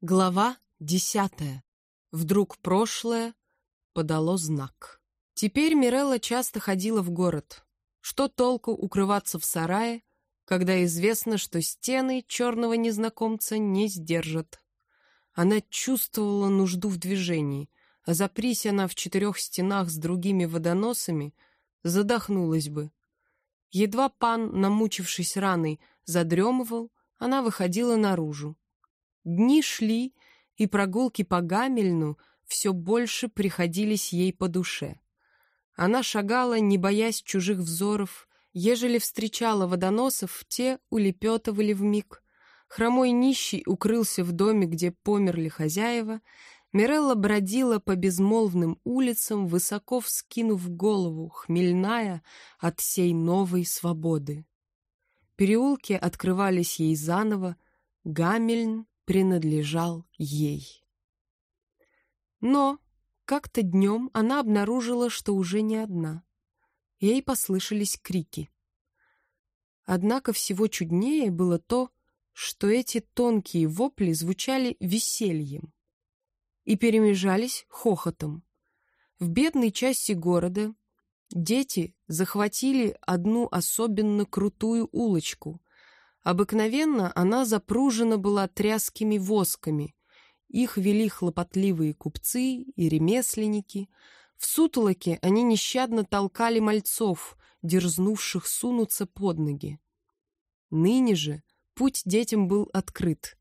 Глава десятая. Вдруг прошлое подало знак. Теперь Мирелла часто ходила в город. Что толку укрываться в сарае, когда известно, что стены черного незнакомца не сдержат? Она чувствовала нужду в движении, а запрись она в четырех стенах с другими водоносами, задохнулась бы. Едва пан, намучившись раной, задремывал, она выходила наружу. Дни шли, и прогулки по Гамельну все больше приходились ей по душе. Она шагала, не боясь чужих взоров, ежели встречала водоносов, те улепетывали вмиг. Хромой нищий укрылся в доме, где померли хозяева. Мирелла бродила по безмолвным улицам, высоко вскинув голову, хмельная от сей новой свободы. Переулки открывались ей заново, Гамельн принадлежал ей. Но как-то днем она обнаружила, что уже не одна. Ей послышались крики. Однако всего чуднее было то, что эти тонкие вопли звучали весельем и перемежались хохотом. В бедной части города дети захватили одну особенно крутую улочку, Обыкновенно она запружена была тряскими восками. Их вели хлопотливые купцы и ремесленники. В сутолоке они нещадно толкали мальцов, дерзнувших сунуться под ноги. Ныне же путь детям был открыт.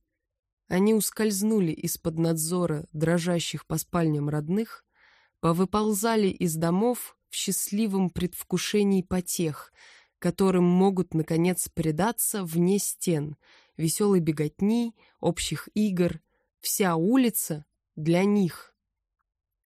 Они ускользнули из-под надзора дрожащих по спальням родных, повыползали из домов в счастливом предвкушении потех — которым могут, наконец, предаться вне стен, веселой беготни, общих игр. Вся улица для них.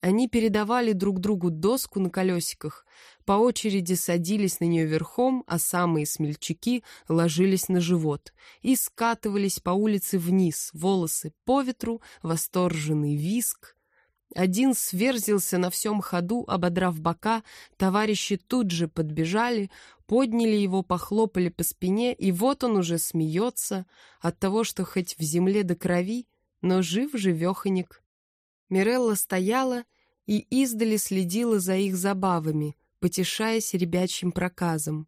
Они передавали друг другу доску на колесиках, по очереди садились на нее верхом, а самые смельчаки ложились на живот и скатывались по улице вниз, волосы по ветру, восторженный виск — один сверзился на всем ходу, ободрав бока, товарищи тут же подбежали, подняли его, похлопали по спине, и вот он уже смеется от того, что хоть в земле до крови, но жив-живеханик. Мирелла стояла и издали следила за их забавами, потешаясь ребячьим проказом.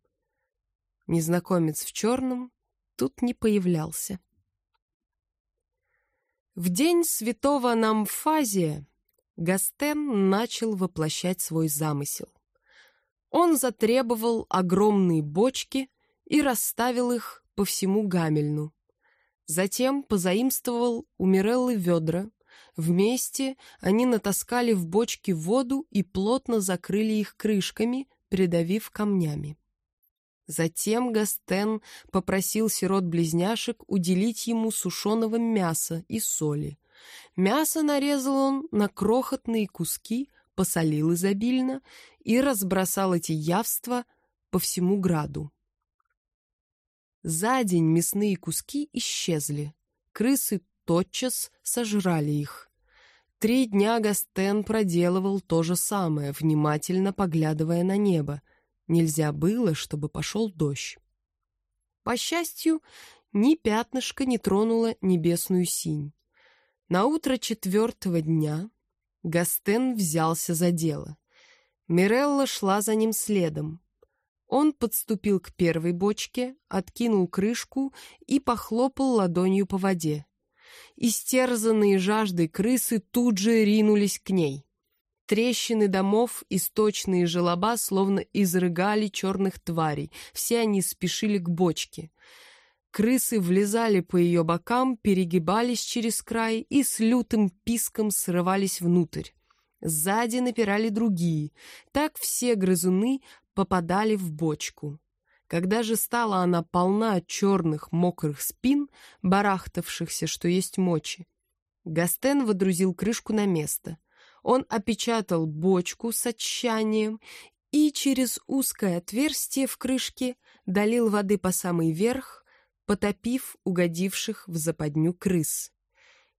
Незнакомец в черном тут не появлялся. В день святого Намфазия Гастен начал воплощать свой замысел. Он затребовал огромные бочки и расставил их по всему Гамельну. Затем позаимствовал у Миреллы ведра. Вместе они натаскали в бочки воду и плотно закрыли их крышками, придавив камнями. Затем Гастен попросил сирот-близняшек уделить ему сушеного мяса и соли. Мясо нарезал он на крохотные куски, посолил изобильно и разбросал эти явства по всему граду. За день мясные куски исчезли. Крысы тотчас сожрали их. Три дня Гастен проделывал то же самое, внимательно поглядывая на небо. Нельзя было, чтобы пошел дождь. По счастью, ни пятнышко не тронуло небесную синь. На утро четвертого дня Гастен взялся за дело. Мирелла шла за ним следом. Он подступил к первой бочке, откинул крышку и похлопал ладонью по воде. Истерзанные жаждой крысы тут же ринулись к ней. Трещины домов, источные желоба словно изрыгали черных тварей. Все они спешили к бочке. Крысы влезали по ее бокам, перегибались через край и с лютым писком срывались внутрь. Сзади напирали другие. Так все грызуны попадали в бочку. Когда же стала она полна черных мокрых спин, барахтавшихся, что есть мочи, Гастен водрузил крышку на место. Он опечатал бочку с отчаянием и через узкое отверстие в крышке долил воды по самый верх, потопив угодивших в западню крыс.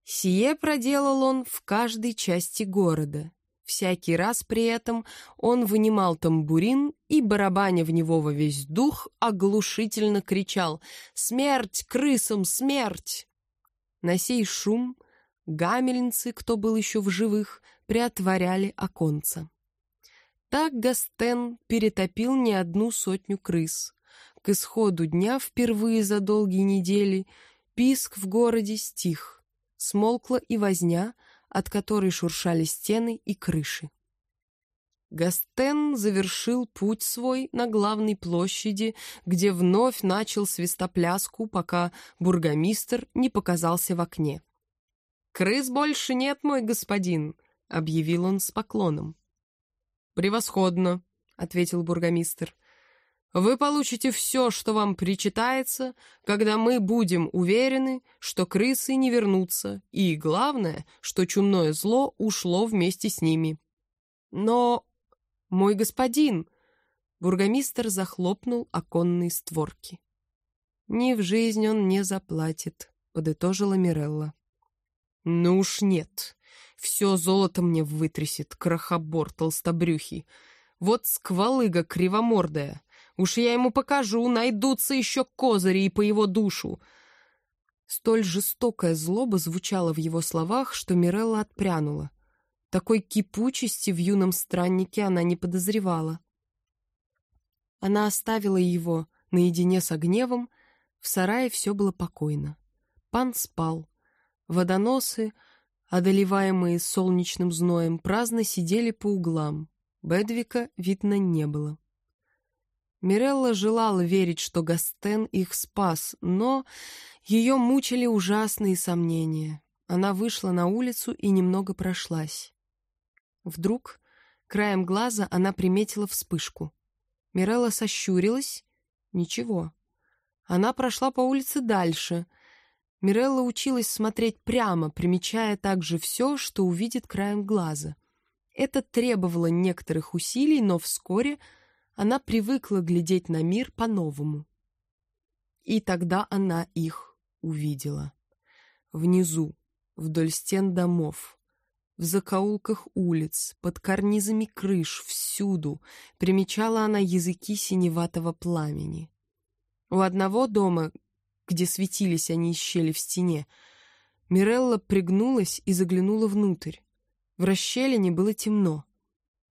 Сие проделал он в каждой части города. Всякий раз при этом он вынимал тамбурин и, барабаня в него во весь дух, оглушительно кричал «Смерть крысам, смерть!». На сей шум Гамельнцы, кто был еще в живых, приотворяли оконца. Так Гастен перетопил не одну сотню крыс. К исходу дня впервые за долгие недели писк в городе стих. Смолкла и возня, от которой шуршали стены и крыши. Гастен завершил путь свой на главной площади, где вновь начал свистопляску, пока бургомистр не показался в окне. «Крыс больше нет, мой господин», — объявил он с поклоном. «Превосходно», — ответил бургомистр. «Вы получите все, что вам причитается, когда мы будем уверены, что крысы не вернутся, и, главное, что чумное зло ушло вместе с ними». «Но, мой господин...» Бургомистр захлопнул оконные створки. «Ни в жизнь он не заплатит», — подытожила Мирелла. «Ну уж нет. Все золото мне вытрясет, крохобор толстобрюхий. Вот сквалыга кривомордая. Уж я ему покажу, найдутся еще козыри и по его душу. Столь жестокая злоба звучала в его словах, что Мирелла отпрянула. Такой кипучести в юном страннике она не подозревала. Она оставила его наедине с гневом, в сарае все было покойно. Пан спал. Водоносы, одолеваемые солнечным зноем, праздно сидели по углам. Бедвика видно не было. Мирелла желала верить, что Гастен их спас, но ее мучили ужасные сомнения. Она вышла на улицу и немного прошлась. Вдруг, краем глаза, она приметила вспышку. Мирелла сощурилась. Ничего. Она прошла по улице дальше — Мирелла училась смотреть прямо, примечая также все, что увидит краем глаза. Это требовало некоторых усилий, но вскоре она привыкла глядеть на мир по-новому. И тогда она их увидела. Внизу, вдоль стен домов, в закоулках улиц, под карнизами крыш, всюду примечала она языки синеватого пламени. У одного дома, где светились они из щели в стене. Мирелла пригнулась и заглянула внутрь. В расщелине было темно,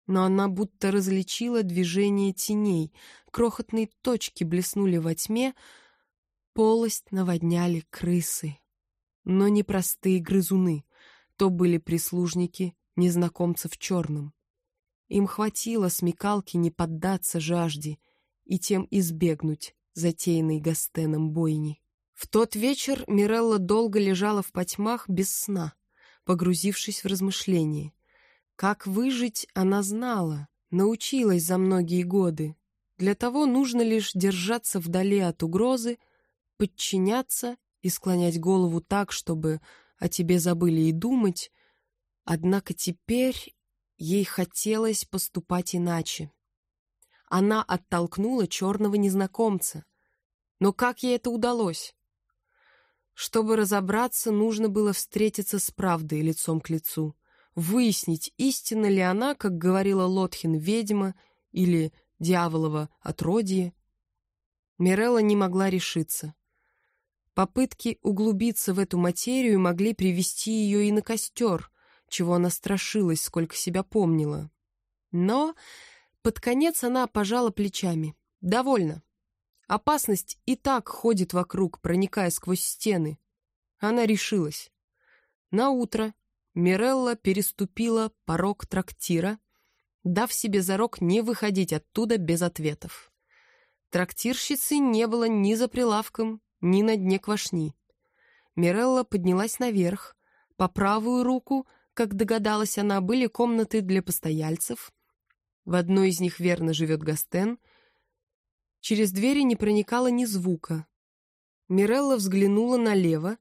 но она будто различила движение теней, крохотные точки блеснули во тьме, полость наводняли крысы. Но не простые грызуны, то были прислужники незнакомцев в черном. Им хватило смекалки не поддаться жажде и тем избегнуть затеянной Гастеном бойни. В тот вечер Мирелла долго лежала в потьмах без сна, погрузившись в размышления. Как выжить, она знала, научилась за многие годы. Для того нужно лишь держаться вдали от угрозы, подчиняться и склонять голову так, чтобы о тебе забыли и думать. Однако теперь ей хотелось поступать иначе. Она оттолкнула черного незнакомца. Но как ей это удалось? Чтобы разобраться, нужно было встретиться с правдой лицом к лицу, выяснить, истинна ли она, как говорила Лотхин, ведьма или дьяволово отродье. Мирелла не могла решиться. Попытки углубиться в эту материю могли привести ее и на костер, чего она страшилась, сколько себя помнила. Но под конец она пожала плечами. «Довольно. Опасность и так ходит вокруг, проникая сквозь стены. Она решилась. На утро Мирелла переступила порог трактира, дав себе зарок не выходить оттуда без ответов. Трактирщицы не было ни за прилавком, ни на дне квашни. Мирелла поднялась наверх. По правую руку, как догадалась она, были комнаты для постояльцев. В одной из них верно живет Гастен — Через двери не проникало ни звука. Мирелла взглянула налево.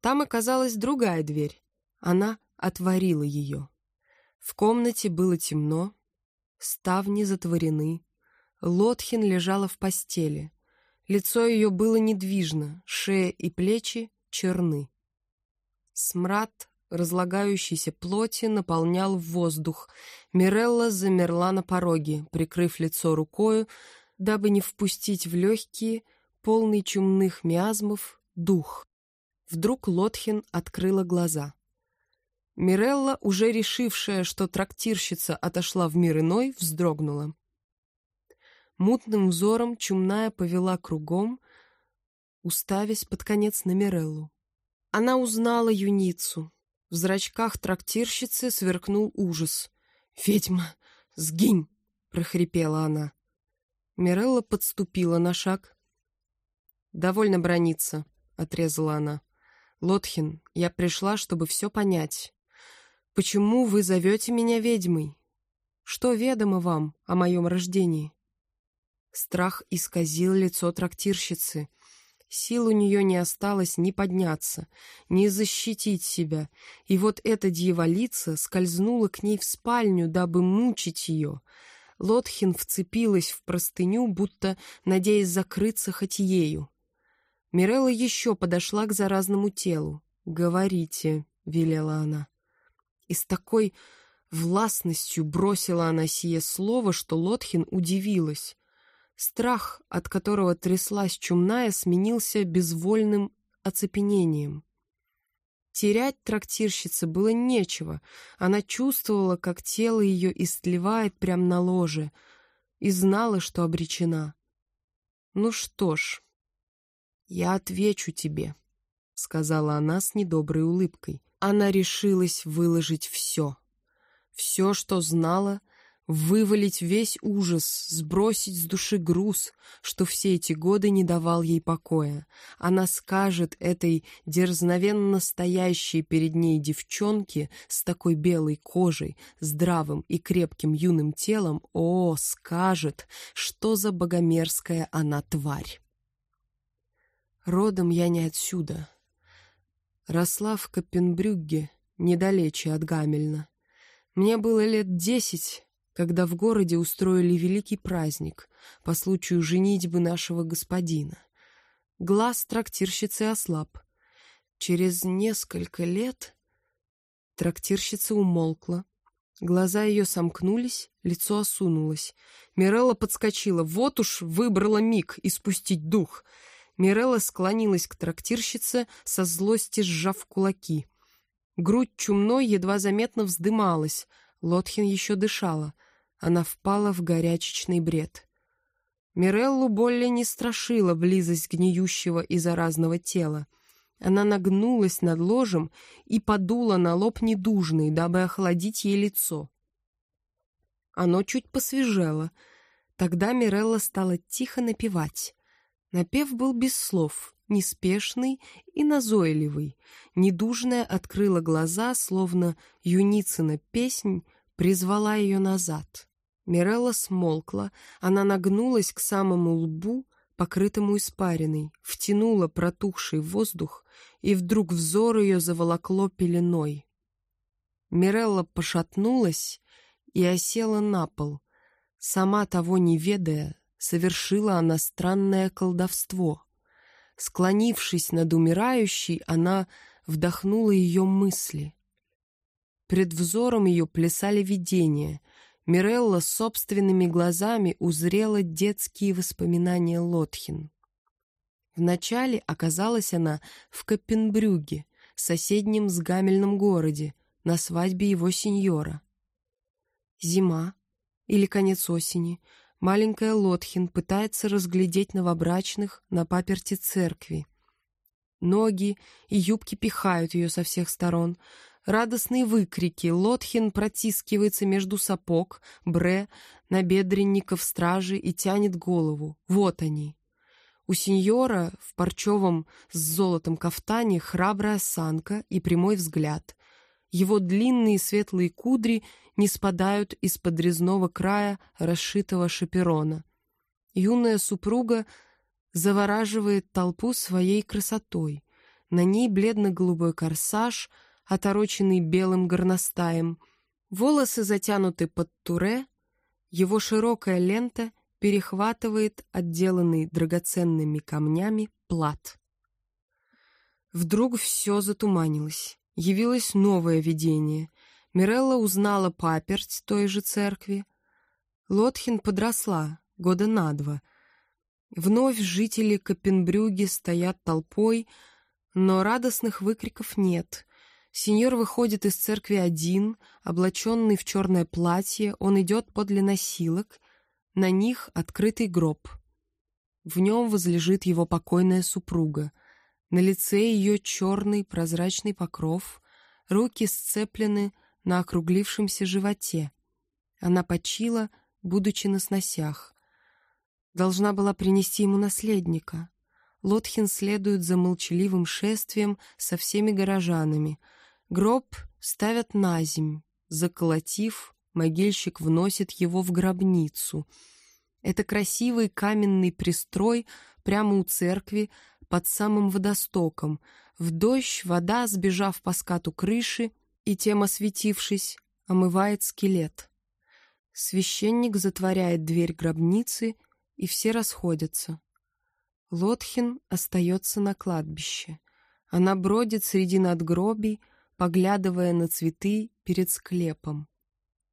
Там оказалась другая дверь. Она отворила ее. В комнате было темно, ставни затворены. Лотхин лежала в постели. Лицо ее было недвижно, шея и плечи черны. Смрад разлагающейся плоти наполнял воздух. Мирелла замерла на пороге, прикрыв лицо рукою, дабы не впустить в легкие, полный чумных миазмов, дух. Вдруг Лотхин открыла глаза. Мирелла, уже решившая, что трактирщица отошла в мир иной, вздрогнула. Мутным взором чумная повела кругом, уставясь под конец на Миреллу. Она узнала юницу. В зрачках трактирщицы сверкнул ужас. «Ведьма, сгинь!» — прохрипела она. Мирелла подступила на шаг. «Довольно брониться», — отрезала она. «Лотхин, я пришла, чтобы все понять. Почему вы зовете меня ведьмой? Что ведомо вам о моем рождении?» Страх исказил лицо трактирщицы. Сил у нее не осталось ни подняться, ни защитить себя, и вот эта дьяволица скользнула к ней в спальню, дабы мучить ее. Лотхин вцепилась в простыню, будто надеясь закрыться хоть ею. Мирелла еще подошла к заразному телу. «Говорите», — велела она. И с такой властностью бросила она сие слово, что Лотхин удивилась. Страх, от которого тряслась чумная, сменился безвольным оцепенением. Терять трактирщице было нечего. Она чувствовала, как тело ее истлевает прямо на ложе, и знала, что обречена. «Ну что ж, я отвечу тебе», — сказала она с недоброй улыбкой. Она решилась выложить все. Все, что знала — вывалить весь ужас, сбросить с души груз, что все эти годы не давал ей покоя. Она скажет этой дерзновенно стоящей перед ней девчонке с такой белой кожей, здравым и крепким юным телом, о, скажет, что за богомерзкая она тварь. Родом я не отсюда. Росла в Копенбрюгге, недалече от Гамельна. Мне было лет десять, когда в городе устроили великий праздник по случаю женитьбы нашего господина. Глаз трактирщицы ослаб. Через несколько лет трактирщица умолкла. Глаза ее сомкнулись, лицо осунулось. Мирелла подскочила. Вот уж выбрала миг испустить дух. Мирелла склонилась к трактирщице, со злости сжав кулаки. Грудь чумной едва заметно вздымалась. Лотхин еще дышала. Она впала в горячечный бред. Миреллу более не страшила близость гниющего и заразного тела. Она нагнулась над ложем и подула на лоб недужный, дабы охладить ей лицо. Оно чуть посвежело. Тогда Мирелла стала тихо напевать. Напев был без слов, неспешный и назойливый. Недужная открыла глаза, словно юницына песнь призвала ее назад. Мирелла смолкла, она нагнулась к самому лбу, покрытому испариной, втянула протухший воздух, и вдруг взор ее заволокло пеленой. Мирелла пошатнулась и осела на пол. Сама того не ведая, совершила она странное колдовство. Склонившись над умирающей, она вдохнула ее мысли. Пред взором ее плясали видения — Мирелла собственными глазами узрела детские воспоминания Лотхин. Вначале оказалась она в Копенбрюге, соседнем с Гамельном городе, на свадьбе его сеньора. Зима или конец осени. Маленькая Лотхин пытается разглядеть новобрачных на паперти церкви. Ноги и юбки пихают ее со всех сторон — радостные выкрики. Лотхин протискивается между сапог, бре, набедренников стражи и тянет голову. Вот они. У сеньора в парчевом с золотом кафтане храбрая осанка и прямой взгляд. Его длинные светлые кудри не спадают из-под резного края расшитого шаперона. Юная супруга завораживает толпу своей красотой. На ней бледно-голубой корсаж — отороченный белым горностаем. Волосы затянуты под туре, его широкая лента перехватывает отделанный драгоценными камнями плат. Вдруг все затуманилось. Явилось новое видение. Мирелла узнала паперть той же церкви. Лотхин подросла, года на два. Вновь жители Копенбрюги стоят толпой, но радостных выкриков нет — Сеньор выходит из церкви один, облаченный в черное платье, он идет подле носилок, на них открытый гроб. В нем возлежит его покойная супруга. На лице ее черный прозрачный покров, руки сцеплены на округлившемся животе. Она почила, будучи на сносях. Должна была принести ему наследника. Лотхин следует за молчаливым шествием со всеми горожанами — Гроб ставят на земь. Заколотив, могильщик вносит его в гробницу. Это красивый каменный пристрой прямо у церкви под самым водостоком. В дождь вода, сбежав по скату крыши и тем осветившись, омывает скелет. Священник затворяет дверь гробницы, и все расходятся. Лотхин остается на кладбище. Она бродит среди надгробий, поглядывая на цветы перед склепом.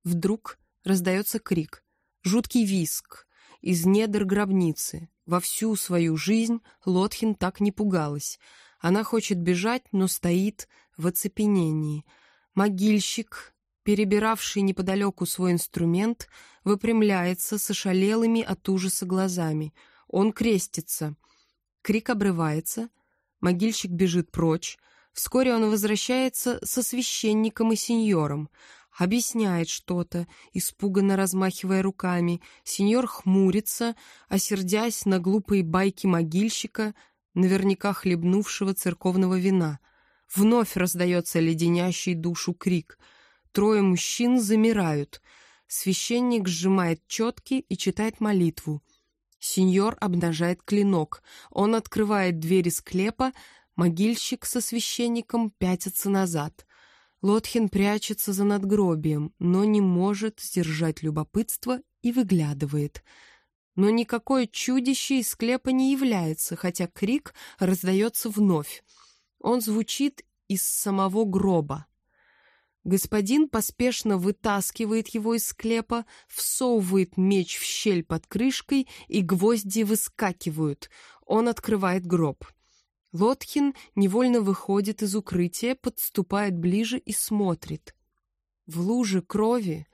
Вдруг раздается крик, жуткий виск из недр гробницы. Во всю свою жизнь Лотхин так не пугалась. Она хочет бежать, но стоит в оцепенении. Могильщик, перебиравший неподалеку свой инструмент, выпрямляется с ошалелыми от ужаса глазами. Он крестится. Крик обрывается. Могильщик бежит прочь. Вскоре он возвращается со священником и сеньором, объясняет что-то, испуганно размахивая руками. Сеньор хмурится, осердясь на глупые байки могильщика, наверняка хлебнувшего церковного вина. Вновь раздается леденящий душу крик. Трое мужчин замирают. Священник сжимает четки и читает молитву. Сеньор обнажает клинок. Он открывает двери склепа, Могильщик со священником пятятся назад. Лотхин прячется за надгробием, но не может сдержать любопытство и выглядывает. Но никакое чудище из склепа не является, хотя крик раздается вновь. Он звучит из самого гроба. Господин поспешно вытаскивает его из склепа, всовывает меч в щель под крышкой, и гвозди выскакивают. Он открывает гроб. Лотхин невольно выходит из укрытия, подступает ближе и смотрит. В луже крови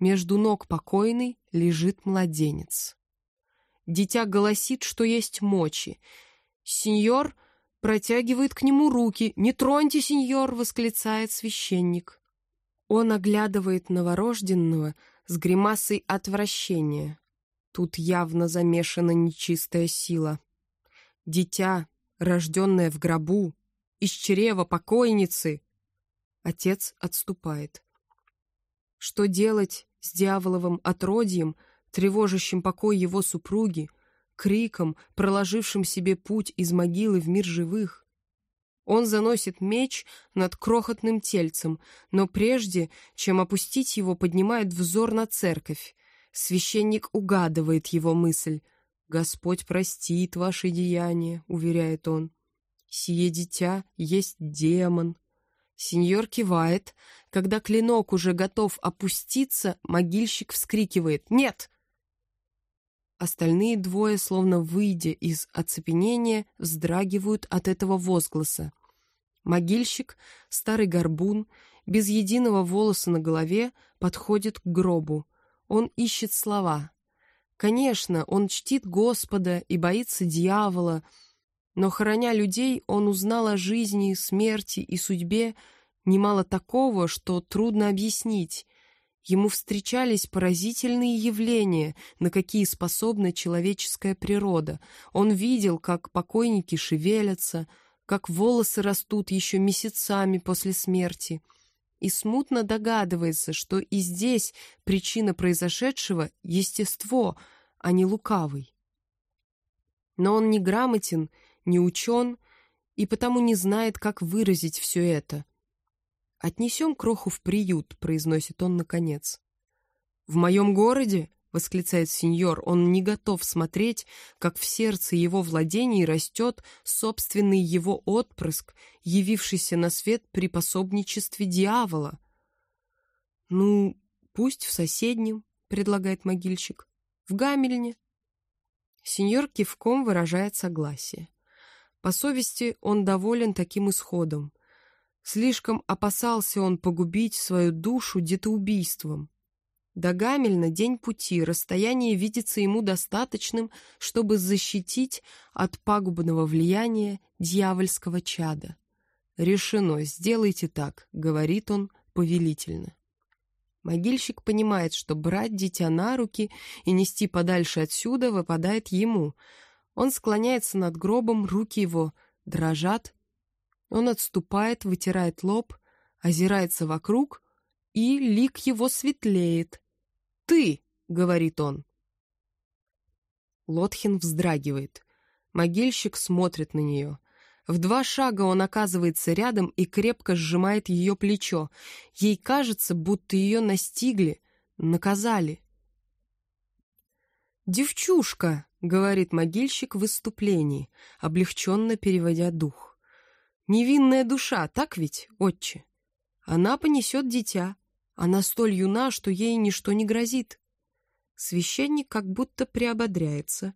между ног покойной лежит младенец. Дитя голосит, что есть мочи. Сеньор протягивает к нему руки. «Не троньте, сеньор!» — восклицает священник. Он оглядывает новорожденного с гримасой отвращения. Тут явно замешана нечистая сила. Дитя рожденная в гробу, из чрева покойницы. Отец отступает. Что делать с дьяволовым отродьем, тревожащим покой его супруги, криком, проложившим себе путь из могилы в мир живых? Он заносит меч над крохотным тельцем, но прежде, чем опустить его, поднимает взор на церковь. Священник угадывает его мысль — «Господь простит ваши деяния», — уверяет он. «Сие дитя есть демон». Сеньор кивает. Когда клинок уже готов опуститься, могильщик вскрикивает «Нет!». Остальные двое, словно выйдя из оцепенения, вздрагивают от этого возгласа. Могильщик, старый горбун, без единого волоса на голове, подходит к гробу. Он ищет слова, Конечно, он чтит Господа и боится дьявола, но, храня людей, он узнал о жизни, смерти и судьбе немало такого, что трудно объяснить. Ему встречались поразительные явления, на какие способна человеческая природа. Он видел, как покойники шевелятся, как волосы растут еще месяцами после смерти — и смутно догадывается, что и здесь причина произошедшего — естество, а не лукавый. Но он не грамотен, не учен, и потому не знает, как выразить все это. «Отнесем кроху в приют», — произносит он наконец. «В моем городе?» восклицает сеньор, он не готов смотреть, как в сердце его владений растет собственный его отпрыск, явившийся на свет при пособничестве дьявола. «Ну, пусть в соседнем», — предлагает могильщик, — «в Гамельне». Сеньор кивком выражает согласие. По совести он доволен таким исходом. Слишком опасался он погубить свою душу детоубийством. До Гамельна день пути, расстояние видится ему достаточным, чтобы защитить от пагубного влияния дьявольского чада. «Решено, сделайте так», — говорит он повелительно. Могильщик понимает, что брать дитя на руки и нести подальше отсюда выпадает ему. Он склоняется над гробом, руки его дрожат. Он отступает, вытирает лоб, озирается вокруг, и лик его светлеет. «Ты!» — говорит он. Лотхин вздрагивает. Могильщик смотрит на нее. В два шага он оказывается рядом и крепко сжимает ее плечо. Ей кажется, будто ее настигли, наказали. «Девчушка!» — говорит могильщик в выступлении, облегченно переводя дух. «Невинная душа, так ведь, отче? Она понесет дитя. Она столь юна, что ей ничто не грозит». Священник как будто приободряется.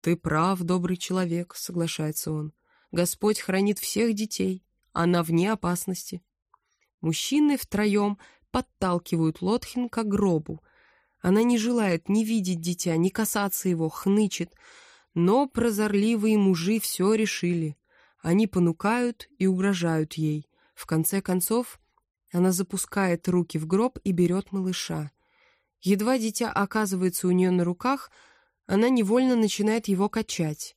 «Ты прав, добрый человек», — соглашается он. Господь хранит всех детей, она вне опасности. Мужчины втроем подталкивают Лотхин к гробу. Она не желает ни видеть дитя, ни касаться его, хнычет. Но прозорливые мужи все решили. Они понукают и угрожают ей. В конце концов, она запускает руки в гроб и берет малыша. Едва дитя оказывается у нее на руках, она невольно начинает его качать.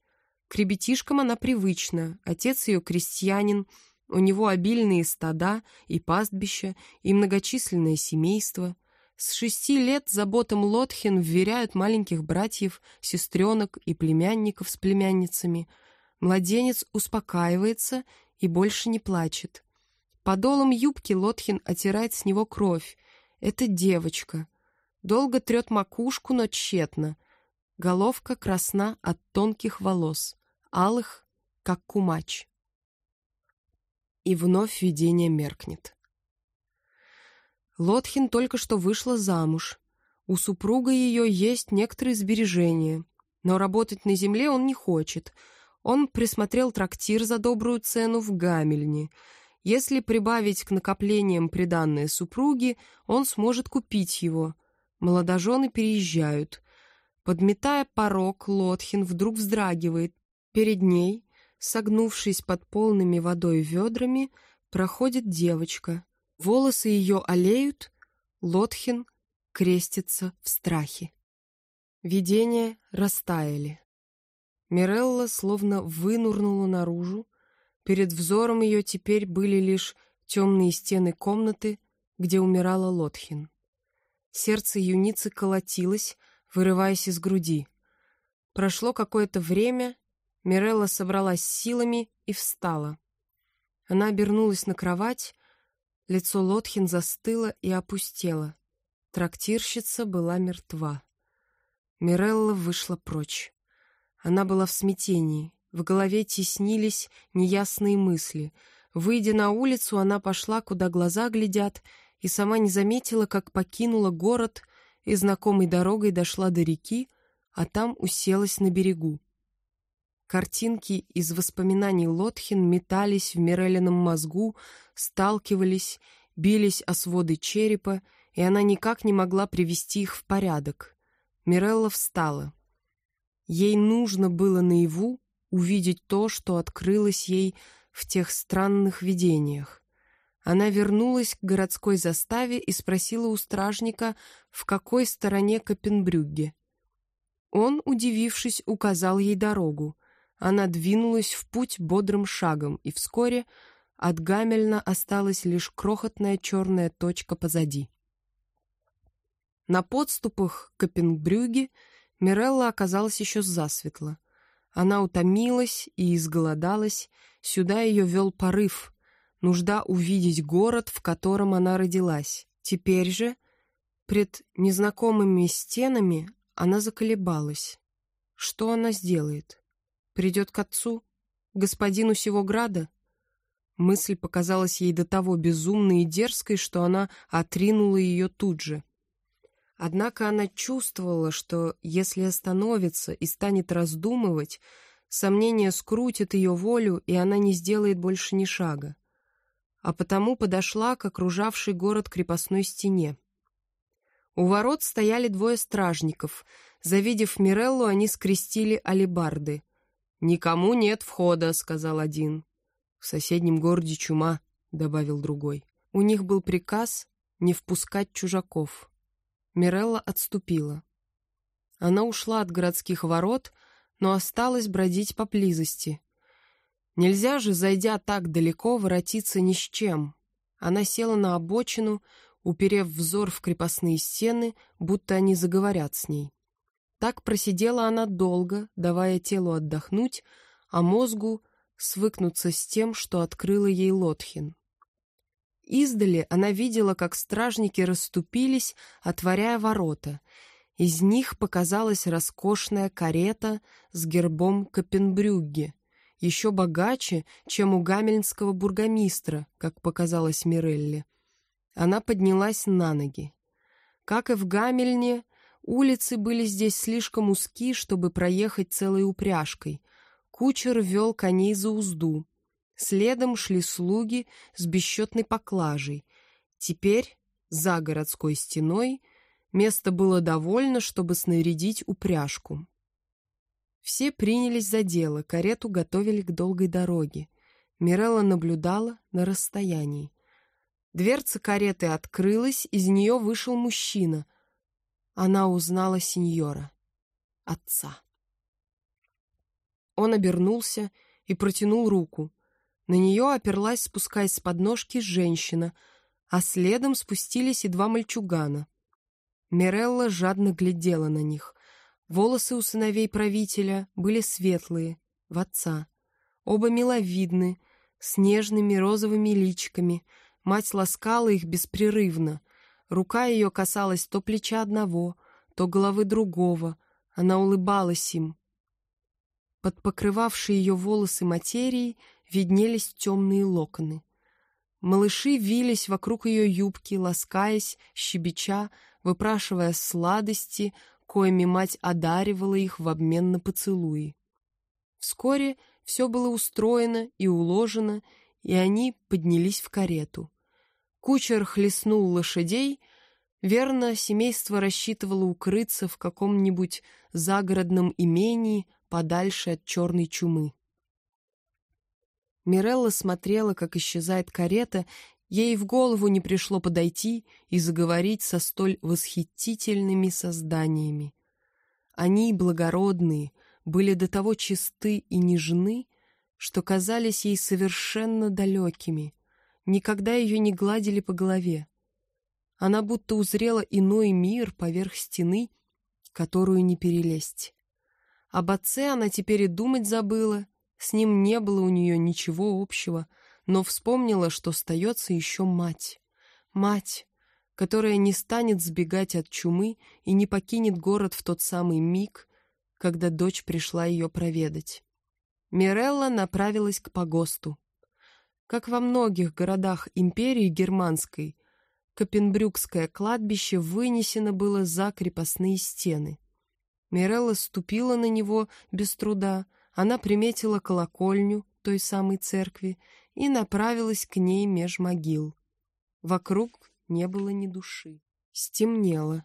К ребятишкам она привычна, отец ее крестьянин, у него обильные стада и пастбища, и многочисленное семейство. С шести лет заботам Лотхин вверяют маленьких братьев, сестренок и племянников с племянницами. Младенец успокаивается и больше не плачет. Подолом юбки Лотхин отирает с него кровь. Это девочка. Долго трет макушку, но тщетно. Головка красна от тонких волос алых, как кумач. И вновь видение меркнет. Лотхин только что вышла замуж. У супруга ее есть некоторые сбережения, но работать на земле он не хочет. Он присмотрел трактир за добрую цену в Гамельне. Если прибавить к накоплениям приданные супруги, он сможет купить его. Молодожены переезжают. Подметая порог, Лотхин вдруг вздрагивает, Перед ней, согнувшись под полными водой ведрами, проходит девочка. Волосы ее олеют, Лотхин крестится в страхе. Видения растаяли. Мирелла словно вынурнула наружу. Перед взором ее теперь были лишь темные стены комнаты, где умирала Лотхин. Сердце юницы колотилось, вырываясь из груди. Прошло какое-то время, Мирелла собралась силами и встала. Она обернулась на кровать, лицо Лотхин застыло и опустело. Трактирщица была мертва. Мирелла вышла прочь. Она была в смятении, в голове теснились неясные мысли. Выйдя на улицу, она пошла, куда глаза глядят, и сама не заметила, как покинула город и знакомой дорогой дошла до реки, а там уселась на берегу. Картинки из воспоминаний Лотхин метались в Мирелином мозгу, сталкивались, бились о своды черепа, и она никак не могла привести их в порядок. Мирелла встала. Ей нужно было наяву увидеть то, что открылось ей в тех странных видениях. Она вернулась к городской заставе и спросила у стражника, в какой стороне Копенбрюгге. Он, удивившись, указал ей дорогу — она двинулась в путь бодрым шагом, и вскоре от Гамельна осталась лишь крохотная черная точка позади. На подступах к Копенгбрюге Мирелла оказалась еще засветло. Она утомилась и изголодалась, сюда ее вел порыв, нужда увидеть город, в котором она родилась. Теперь же, пред незнакомыми стенами, она заколебалась. Что она сделает? Придет к отцу? Господину сего града? Мысль показалась ей до того безумной и дерзкой, что она отринула ее тут же. Однако она чувствовала, что если остановится и станет раздумывать, сомнение скрутит ее волю, и она не сделает больше ни шага. а потому подошла к окружавшей город крепостной стене. У ворот стояли двое стражников. Завидев Миреллу, они скрестили алебарды. «Никому нет входа», — сказал один. «В соседнем городе чума», — добавил другой. У них был приказ не впускать чужаков. Мирелла отступила. Она ушла от городских ворот, но осталась бродить поблизости. Нельзя же, зайдя так далеко, воротиться ни с чем. Она села на обочину, уперев взор в крепостные стены, будто они заговорят с ней. Так просидела она долго, давая телу отдохнуть, а мозгу свыкнуться с тем, что открыла ей Лотхин. Издали она видела, как стражники расступились, отворяя ворота. Из них показалась роскошная карета с гербом Копенбрюгге, еще богаче, чем у гамельнского бургомистра, как показалось Мирелли. Она поднялась на ноги. Как и в Гамельне, улицы были здесь слишком узки, чтобы проехать целой упряжкой. Кучер вел коней за узду. Следом шли слуги с бесчетной поклажей. Теперь, за городской стеной, места было довольно, чтобы снарядить упряжку. Все принялись за дело, карету готовили к долгой дороге. Мирелла наблюдала на расстоянии. Дверца кареты открылась, из нее вышел мужчина. Она узнала сеньора, отца. Он обернулся и протянул руку. На нее оперлась, спускаясь с подножки, женщина, а следом спустились и два мальчугана. Мирелла жадно глядела на них. Волосы у сыновей правителя были светлые, в отца. Оба миловидны, с нежными розовыми личиками. Мать ласкала их беспрерывно. Рука ее касалась то плеча одного, то головы другого. Она улыбалась им. Под покрывавшей ее волосы материей виднелись темные локоны. Малыши вились вокруг ее юбки, ласкаясь, щебеча, выпрашивая сладости, коими мать одаривала их в обмен на поцелуи. Вскоре все было устроено и уложено, и они поднялись в карету. Кучер хлестнул лошадей, верно, семейство рассчитывало укрыться в каком-нибудь загородном имении подальше от черной чумы. Мирелла смотрела, как исчезает карета, ей в голову не пришло подойти и заговорить со столь восхитительными созданиями. Они, благородные, были до того чисты и нежны, что казались ей совершенно далекими, никогда ее не гладили по голове. Она будто узрела иной мир поверх стены, которую не перелезть. Об отце она теперь и думать забыла, с ним не было у нее ничего общего, но вспомнила, что остается еще мать. Мать, которая не станет сбегать от чумы и не покинет город в тот самый миг, когда дочь пришла ее проведать. Мирелла направилась к погосту. Как во многих городах империи германской, Копенбрюкское кладбище вынесено было за крепостные стены. Мирелла ступила на него без труда, она приметила колокольню той самой церкви и направилась к ней меж могил. Вокруг не было ни души. Стемнело.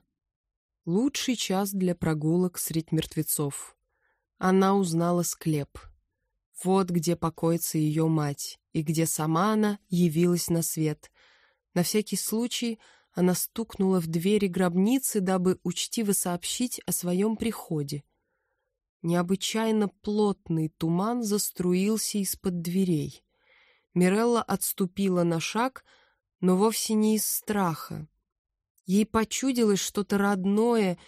Лучший час для прогулок средь мертвецов. Она узнала склеп. Вот где покоится ее мать, и где сама она явилась на свет. На всякий случай она стукнула в двери гробницы, дабы учтиво сообщить о своем приходе. Необычайно плотный туман заструился из-под дверей. Мирелла отступила на шаг, но вовсе не из страха. Ей почудилось что-то родное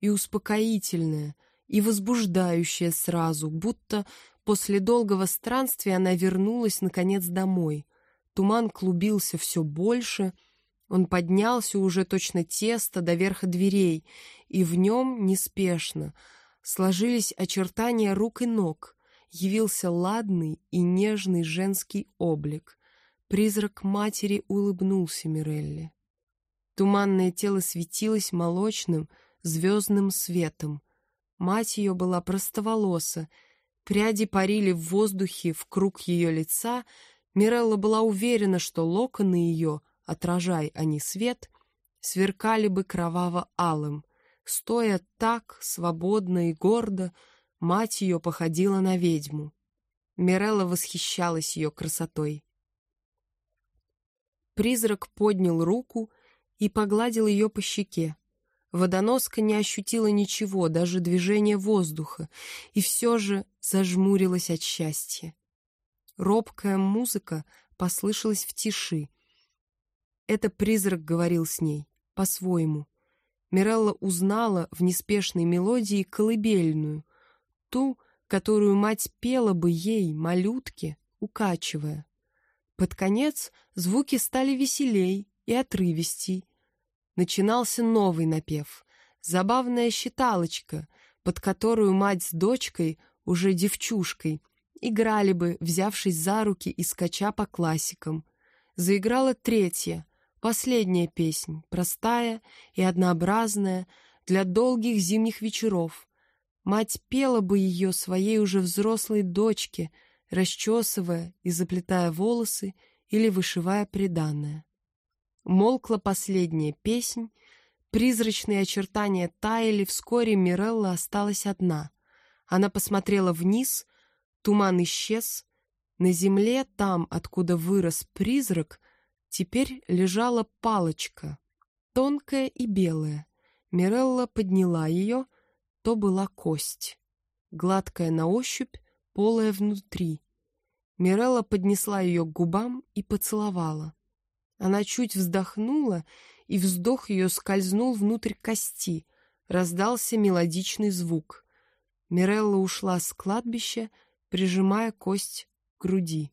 и успокоительное, и возбуждающее сразу, будто после долгого странствия она вернулась, наконец, домой. Туман клубился все больше, он поднялся уже точно тесто до верха дверей, и в нем неспешно — сложились очертания рук и ног, явился ладный и нежный женский облик. Призрак матери улыбнулся Мирелле. Туманное тело светилось молочным, звездным светом. Мать ее была простоволоса, пряди парили в воздухе в круг ее лица, Мирелла была уверена, что локоны ее, отражай они свет, сверкали бы кроваво-алым. Стоя так, свободно и гордо, мать ее походила на ведьму. Мирелла восхищалась ее красотой. Призрак поднял руку и погладил ее по щеке. Водоноска не ощутила ничего, даже движения воздуха, и все же зажмурилась от счастья. Робкая музыка послышалась в тиши. Это призрак говорил с ней, по-своему. Мирелла узнала в неспешной мелодии колыбельную, ту, которую мать пела бы ей, малютке, укачивая. Под конец звуки стали веселей и отрывистей, начинался новый напев, забавная считалочка, под которую мать с дочкой, уже девчушкой, играли бы, взявшись за руки и скача по классикам. Заиграла третья, последняя песнь, простая и однообразная, для долгих зимних вечеров. Мать пела бы ее своей уже взрослой дочке, расчесывая и заплетая волосы или вышивая приданное. Молкла последняя песнь, призрачные очертания таяли, вскоре Мирелла осталась одна. Она посмотрела вниз, туман исчез. На земле, там, откуда вырос призрак, теперь лежала палочка, тонкая и белая. Мирелла подняла ее, то была кость, гладкая на ощупь, полая внутри. Мирелла поднесла ее к губам и поцеловала. Она чуть вздохнула, и вздох ее скользнул внутрь кости. Раздался мелодичный звук. Мирелла ушла с кладбища, прижимая кость к груди.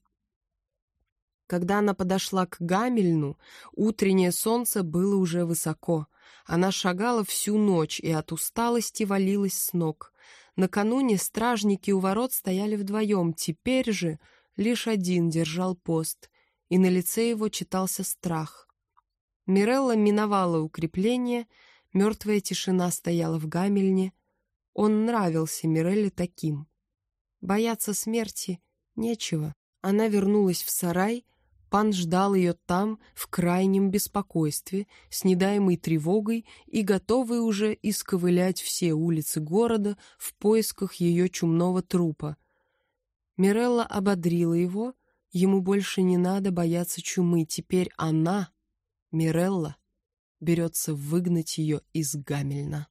Когда она подошла к Гамельну, утреннее солнце было уже высоко. Она шагала всю ночь и от усталости валилась с ног. Накануне стражники у ворот стояли вдвоем, теперь же лишь один держал пост и на лице его читался страх. Мирелла миновала укрепление, мертвая тишина стояла в гамельне. Он нравился Мирелле таким. Бояться смерти нечего. Она вернулась в сарай, пан ждал ее там в крайнем беспокойстве, с недаемой тревогой и готовый уже исковылять все улицы города в поисках ее чумного трупа. Мирелла ободрила его — Ему больше не надо бояться чумы, теперь она, Мирелла, берется выгнать ее из Гамельна.